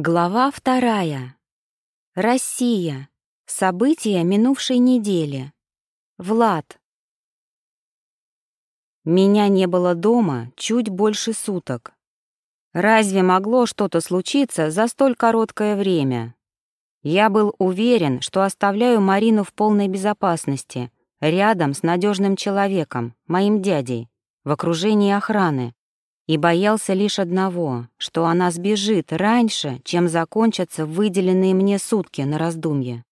Глава вторая. Россия. События минувшей недели. Влад. Меня не было дома чуть больше суток. Разве могло что-то случиться за столь короткое время? Я был уверен, что оставляю Марину в полной безопасности, рядом с надежным человеком, моим дядей, в окружении охраны и боялся лишь одного, что она сбежит раньше, чем закончатся выделенные мне сутки на раздумье.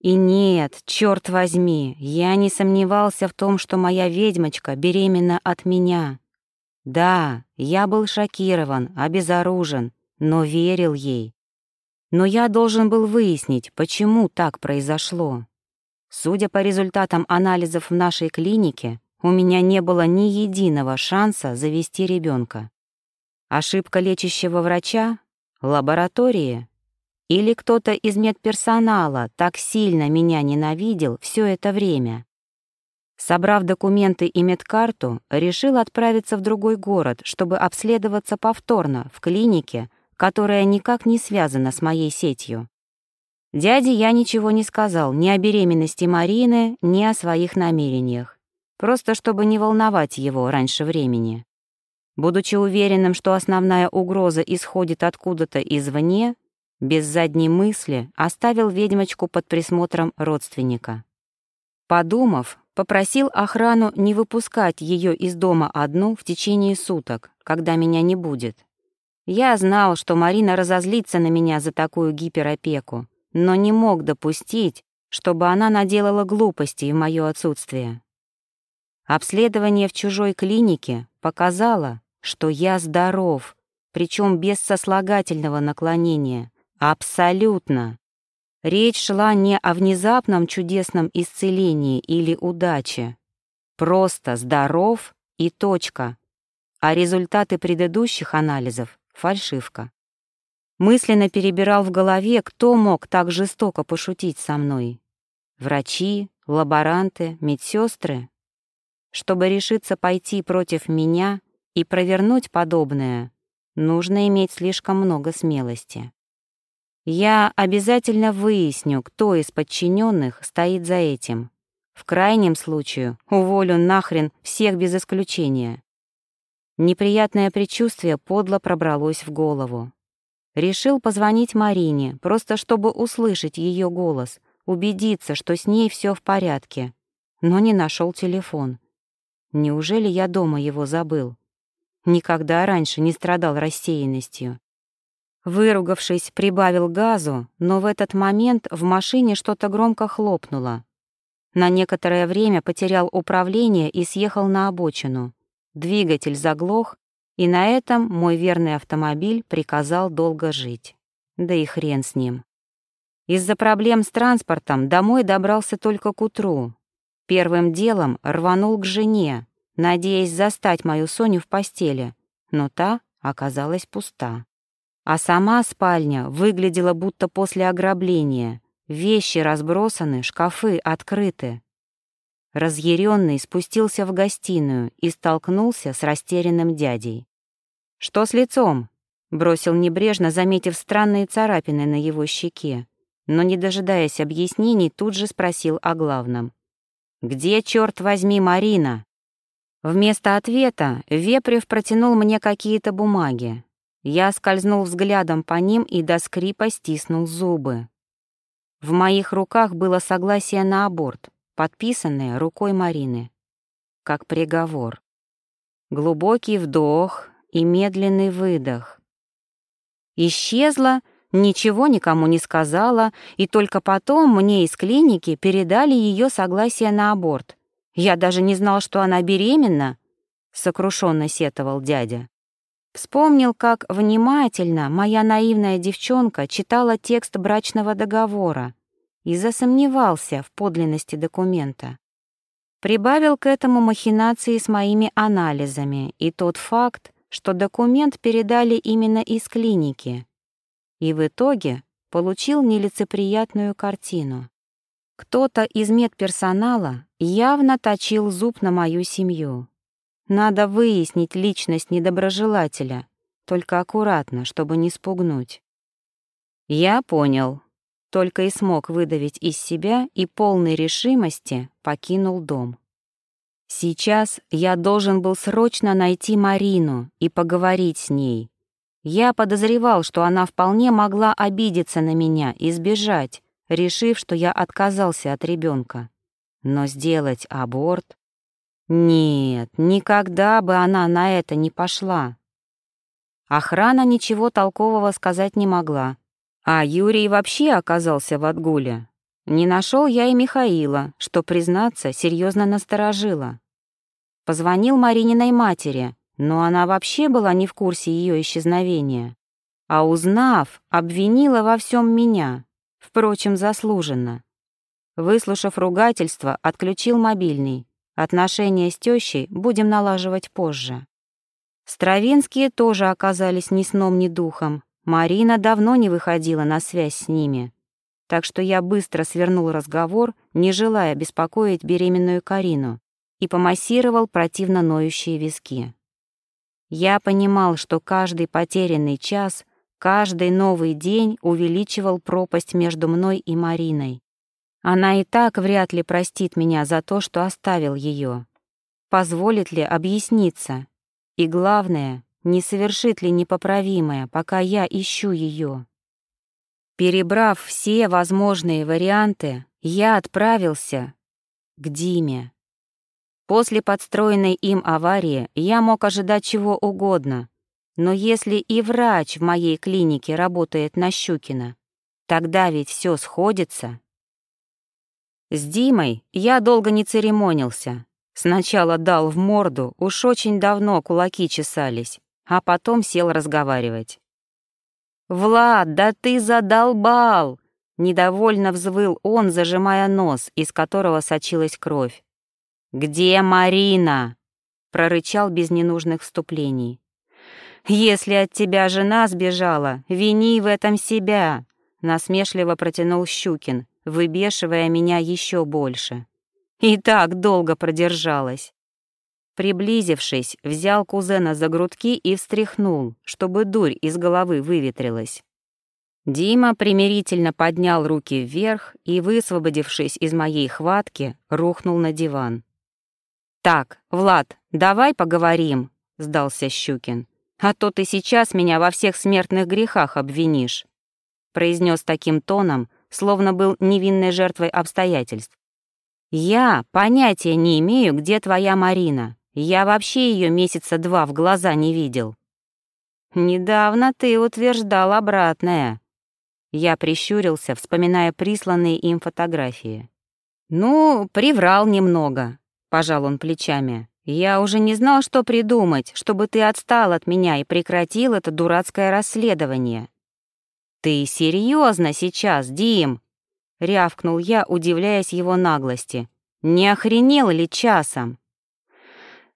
И нет, черт возьми, я не сомневался в том, что моя ведьмочка беременна от меня. Да, я был шокирован, обезоружен, но верил ей. Но я должен был выяснить, почему так произошло. Судя по результатам анализов в нашей клинике, у меня не было ни единого шанса завести ребенка. Ошибка лечащего врача? Лаборатории? Или кто-то из медперсонала так сильно меня ненавидел все это время? Собрав документы и медкарту, решил отправиться в другой город, чтобы обследоваться повторно в клинике, которая никак не связана с моей сетью. Дяде я ничего не сказал ни о беременности Марины, ни о своих намерениях просто чтобы не волновать его раньше времени. Будучи уверенным, что основная угроза исходит откуда-то извне, без задней мысли оставил ведьмочку под присмотром родственника. Подумав, попросил охрану не выпускать ее из дома одну в течение суток, когда меня не будет. Я знал, что Марина разозлится на меня за такую гиперопеку, но не мог допустить, чтобы она наделала глупостей в моё отсутствие. Обследование в чужой клинике показало, что я здоров, причем без сослагательного наклонения. Абсолютно. Речь шла не о внезапном чудесном исцелении или удаче. Просто здоров и точка. А результаты предыдущих анализов — фальшивка. Мысленно перебирал в голове, кто мог так жестоко пошутить со мной. Врачи, лаборанты, медсестры. Чтобы решиться пойти против меня и провернуть подобное, нужно иметь слишком много смелости. Я обязательно выясню, кто из подчиненных стоит за этим. В крайнем случае уволю нахрен всех без исключения. Неприятное предчувствие подло пробралось в голову. Решил позвонить Марине, просто чтобы услышать ее голос, убедиться, что с ней все в порядке, но не нашел телефон. Неужели я дома его забыл? Никогда раньше не страдал рассеянностью. Выругавшись, прибавил газу, но в этот момент в машине что-то громко хлопнуло. На некоторое время потерял управление и съехал на обочину. Двигатель заглох, и на этом мой верный автомобиль приказал долго жить. Да и хрен с ним. Из-за проблем с транспортом домой добрался только к утру, Первым делом рванул к жене, надеясь застать мою Соню в постели, но та оказалась пуста. А сама спальня выглядела будто после ограбления. Вещи разбросаны, шкафы открыты. Разъяренный спустился в гостиную и столкнулся с растерянным дядей. «Что с лицом?» — бросил небрежно, заметив странные царапины на его щеке, но, не дожидаясь объяснений, тут же спросил о главном. «Где, черт возьми, Марина?» Вместо ответа Вепрев протянул мне какие-то бумаги. Я скользнул взглядом по ним и до скрипа стиснул зубы. В моих руках было согласие на аборт, подписанное рукой Марины. Как приговор. Глубокий вдох и медленный выдох. Исчезла Ничего никому не сказала, и только потом мне из клиники передали ее согласие на аборт. Я даже не знал, что она беременна, — сокрушенно сетовал дядя. Вспомнил, как внимательно моя наивная девчонка читала текст брачного договора и засомневался в подлинности документа. Прибавил к этому махинации с моими анализами и тот факт, что документ передали именно из клиники и в итоге получил нелицеприятную картину. Кто-то из медперсонала явно точил зуб на мою семью. Надо выяснить личность недоброжелателя, только аккуратно, чтобы не спугнуть. Я понял. Только и смог выдавить из себя и полной решимости покинул дом. Сейчас я должен был срочно найти Марину и поговорить с ней. Я подозревал, что она вполне могла обидеться на меня и сбежать, решив, что я отказался от ребенка. Но сделать аборт? Нет, никогда бы она на это не пошла. Охрана ничего толкового сказать не могла. А Юрий вообще оказался в отгуле. Не нашел я и Михаила, что, признаться, серьезно насторожило. Позвонил Марининой матери, но она вообще была не в курсе ее исчезновения. А узнав, обвинила во всем меня, впрочем, заслуженно. Выслушав ругательство, отключил мобильный. Отношения с тещей будем налаживать позже. Стравинские тоже оказались ни сном, ни духом. Марина давно не выходила на связь с ними. Так что я быстро свернул разговор, не желая беспокоить беременную Карину, и помассировал противно ноющие виски. Я понимал, что каждый потерянный час, каждый новый день увеличивал пропасть между мной и Мариной. Она и так вряд ли простит меня за то, что оставил ее. Позволит ли объясниться? И главное, не совершит ли непоправимое, пока я ищу ее? Перебрав все возможные варианты, я отправился к Диме. После подстроенной им аварии я мог ожидать чего угодно, но если и врач в моей клинике работает на Щукина, тогда ведь все сходится. С Димой я долго не церемонился. Сначала дал в морду, уж очень давно кулаки чесались, а потом сел разговаривать. «Влад, да ты задолбал!» Недовольно взвыл он, зажимая нос, из которого сочилась кровь. «Где Марина?» — прорычал без ненужных вступлений. «Если от тебя жена сбежала, вини в этом себя!» — насмешливо протянул Щукин, выбешивая меня еще больше. И так долго продержалась. Приблизившись, взял кузена за грудки и встряхнул, чтобы дурь из головы выветрилась. Дима примирительно поднял руки вверх и, высвободившись из моей хватки, рухнул на диван. «Так, Влад, давай поговорим», — сдался Щукин. «А то ты сейчас меня во всех смертных грехах обвинишь», — произнес таким тоном, словно был невинной жертвой обстоятельств. «Я понятия не имею, где твоя Марина. Я вообще ее месяца два в глаза не видел». «Недавно ты утверждал обратное». Я прищурился, вспоминая присланные им фотографии. «Ну, приврал немного», — пожал он плечами. «Я уже не знал, что придумать, чтобы ты отстал от меня и прекратил это дурацкое расследование. «Ты серьезно сейчас, Дим?» — рявкнул я, удивляясь его наглости. «Не охренел ли часом?»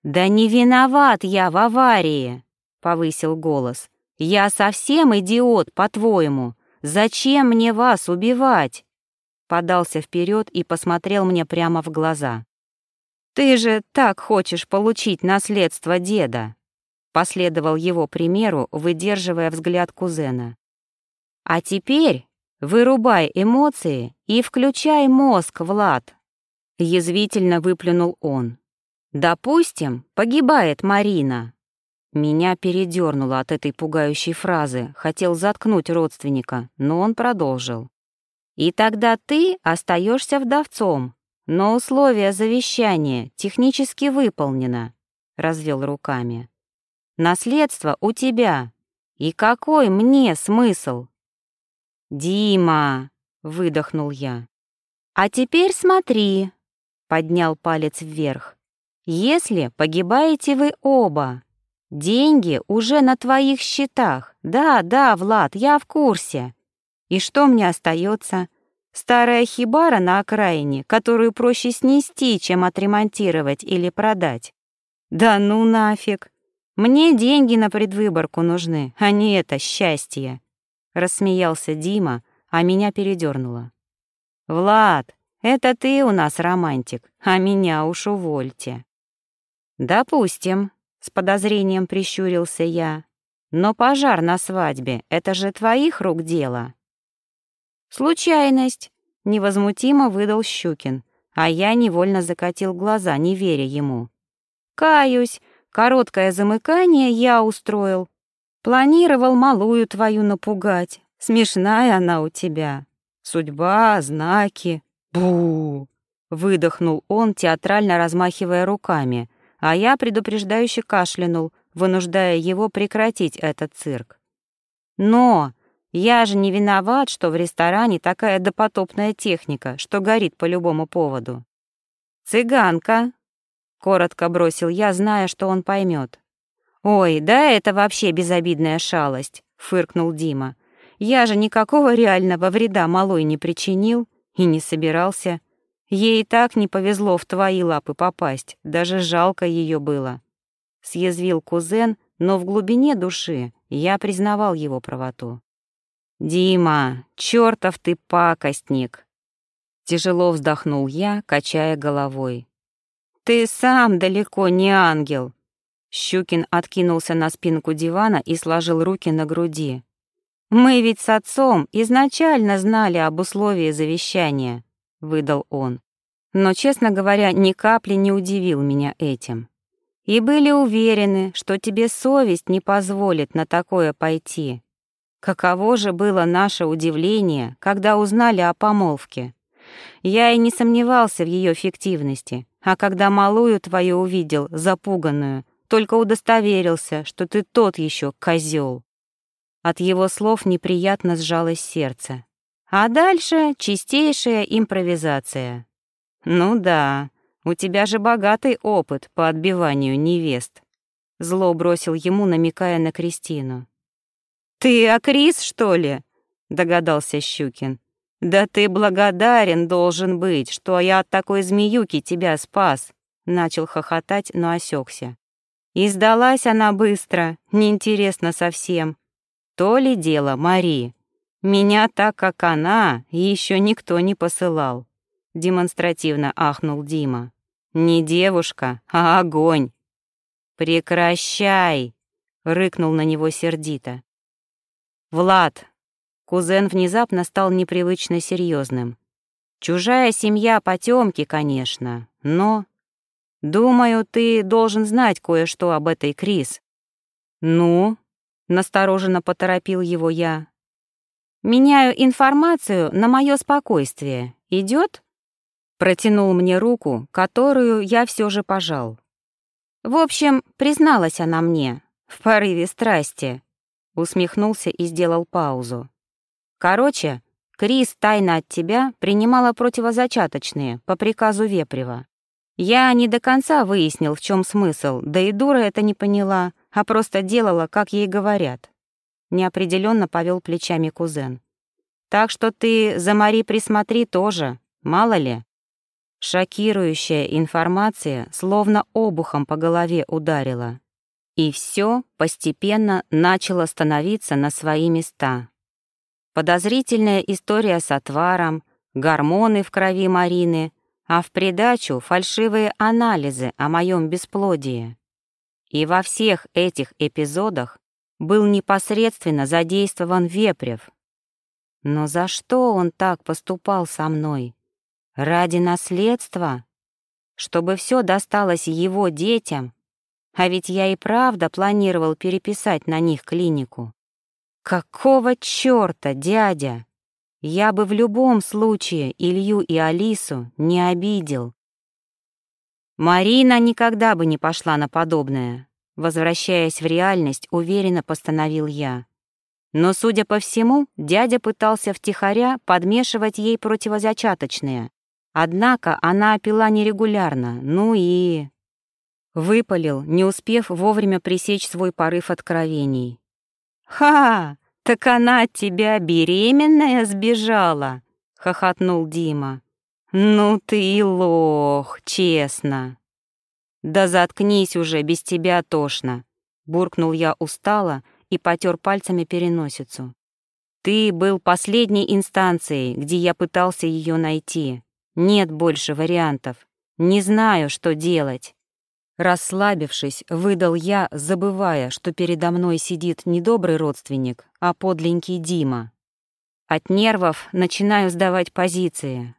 «Да не виноват я в аварии!» — повысил голос. «Я совсем идиот, по-твоему. Зачем мне вас убивать?» Подался вперед и посмотрел мне прямо в глаза. «Ты же так хочешь получить наследство деда!» Последовал его примеру, выдерживая взгляд кузена. А теперь вырубай эмоции и включай мозг, Влад. Язвительно выплюнул он. Допустим, погибает Марина. Меня передернуло от этой пугающей фразы, хотел заткнуть родственника, но он продолжил. И тогда ты остаешься вдовцом, но условие завещания технически выполнено, развел руками. Наследство у тебя. И какой мне смысл? «Дима!» — выдохнул я. «А теперь смотри!» — поднял палец вверх. «Если погибаете вы оба, деньги уже на твоих счетах. Да, да, Влад, я в курсе. И что мне остается? Старая хибара на окраине, которую проще снести, чем отремонтировать или продать. Да ну нафиг! Мне деньги на предвыборку нужны, а не это счастье. Рассмеялся Дима, а меня передернуло. «Влад, это ты у нас романтик, а меня уж увольте». «Допустим», — с подозрением прищурился я. «Но пожар на свадьбе — это же твоих рук дело». «Случайность», — невозмутимо выдал Щукин, а я невольно закатил глаза, не веря ему. «Каюсь, короткое замыкание я устроил. Планировал малую твою напугать. Смешная она у тебя. Судьба, знаки. Бу! Выдохнул он, театрально размахивая руками, а я предупреждающе кашлянул, вынуждая его прекратить этот цирк. Но я же не виноват, что в ресторане такая допотопная техника, что горит по любому поводу. «Цыганка», — коротко бросил я, зная, что он поймет. «Ой, да это вообще безобидная шалость», — фыркнул Дима. «Я же никакого реального вреда малой не причинил и не собирался. Ей и так не повезло в твои лапы попасть, даже жалко ее было». Съязвил кузен, но в глубине души я признавал его правоту. «Дима, чертов ты пакостник!» Тяжело вздохнул я, качая головой. «Ты сам далеко не ангел!» Щукин откинулся на спинку дивана и сложил руки на груди. «Мы ведь с отцом изначально знали об условии завещания», — выдал он. Но, честно говоря, ни капли не удивил меня этим. И были уверены, что тебе совесть не позволит на такое пойти. Каково же было наше удивление, когда узнали о помолвке. Я и не сомневался в ее фиктивности, а когда малую твою увидел, запуганную, только удостоверился, что ты тот еще козел. От его слов неприятно сжалось сердце. А дальше чистейшая импровизация. Ну да, у тебя же богатый опыт по отбиванию невест. Зло бросил ему, намекая на Кристину. «Ты Акрис, что ли?» — догадался Щукин. «Да ты благодарен должен быть, что я от такой змеюки тебя спас!» Начал хохотать, но осекся. И сдалась она быстро, неинтересно совсем. То ли дело Мари. Меня так, как она, еще никто не посылал. Демонстративно ахнул Дима. Не девушка, а огонь. Прекращай, рыкнул на него сердито. «Влад!» Кузен внезапно стал непривычно серьезным. «Чужая семья потемки, конечно, но...» «Думаю, ты должен знать кое-что об этой Крис». «Ну?» — настороженно поторопил его я. «Меняю информацию на мое спокойствие. Идет? Протянул мне руку, которую я все же пожал. В общем, призналась она мне, в порыве страсти, усмехнулся и сделал паузу. Короче, Крис тайно от тебя принимала противозачаточные по приказу Вепрева. Я не до конца выяснил, в чем смысл, да и дура это не поняла, а просто делала, как ей говорят. Неопределенно повел плечами кузен. Так что ты за Мари присмотри тоже, мало ли. Шокирующая информация словно обухом по голове ударила. И все постепенно начало становиться на свои места. Подозрительная история с отваром, гормоны в крови Марины, а в придачу фальшивые анализы о моем бесплодии. И во всех этих эпизодах был непосредственно задействован Вепрев. Но за что он так поступал со мной? Ради наследства? Чтобы все досталось его детям? А ведь я и правда планировал переписать на них клинику. Какого чёрта, дядя? Я бы в любом случае Илью и Алису не обидел. Марина никогда бы не пошла на подобное. Возвращаясь в реальность, уверенно постановил я. Но, судя по всему, дядя пытался втихаря подмешивать ей противозачаточные. Однако она пила нерегулярно, ну и... Выпалил, не успев вовремя пресечь свой порыв откровений. «Ха! Так она от тебя беременная сбежала!» — хохотнул Дима. «Ну ты и лох, честно!» «Да заткнись уже, без тебя тошно!» — буркнул я устало и потер пальцами переносицу. «Ты был последней инстанцией, где я пытался ее найти. Нет больше вариантов. Не знаю, что делать. Расслабившись, выдал я, забывая, что передо мной сидит не добрый родственник, а подленький Дима. От нервов начинаю сдавать позиции.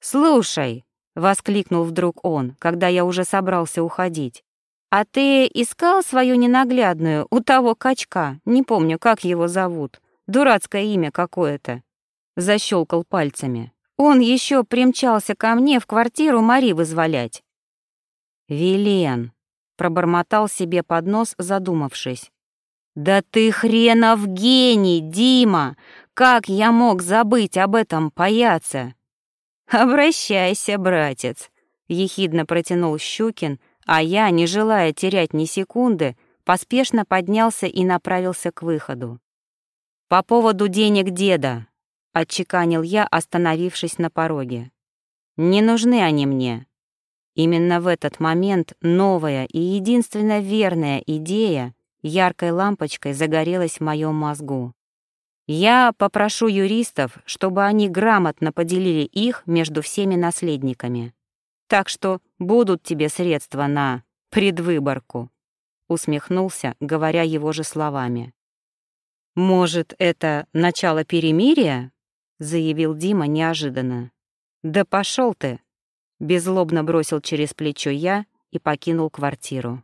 «Слушай», — воскликнул вдруг он, когда я уже собрался уходить, «а ты искал свою ненаглядную у того качка? Не помню, как его зовут. Дурацкое имя какое-то». Защелкал пальцами. Он еще примчался ко мне в квартиру Мари вызволять. «Вилен», — пробормотал себе под нос, задумавшись. «Да ты хренов гений, Дима! Как я мог забыть об этом паяце?» «Обращайся, братец», — ехидно протянул Щукин, а я, не желая терять ни секунды, поспешно поднялся и направился к выходу. «По поводу денег деда», — отчеканил я, остановившись на пороге. «Не нужны они мне». Именно в этот момент новая и единственно верная идея яркой лампочкой загорелась в моем мозгу. Я попрошу юристов, чтобы они грамотно поделили их между всеми наследниками. Так что будут тебе средства на предвыборку, усмехнулся, говоря его же словами. Может, это начало перемирия? заявил Дима неожиданно. Да пошел ты! Беззлобно бросил через плечо я и покинул квартиру.